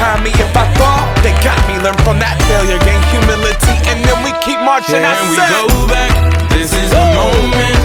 behind me. If I fall, they got me. Learn from that failure, gain humility, and then we keep marching. Can I we go back? This is the moment.